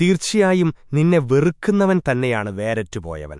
തീർച്ചയായും നിന്നെ വെറുക്കുന്നവൻ തന്നെയാണ് വേരറ്റുപോയവൻ.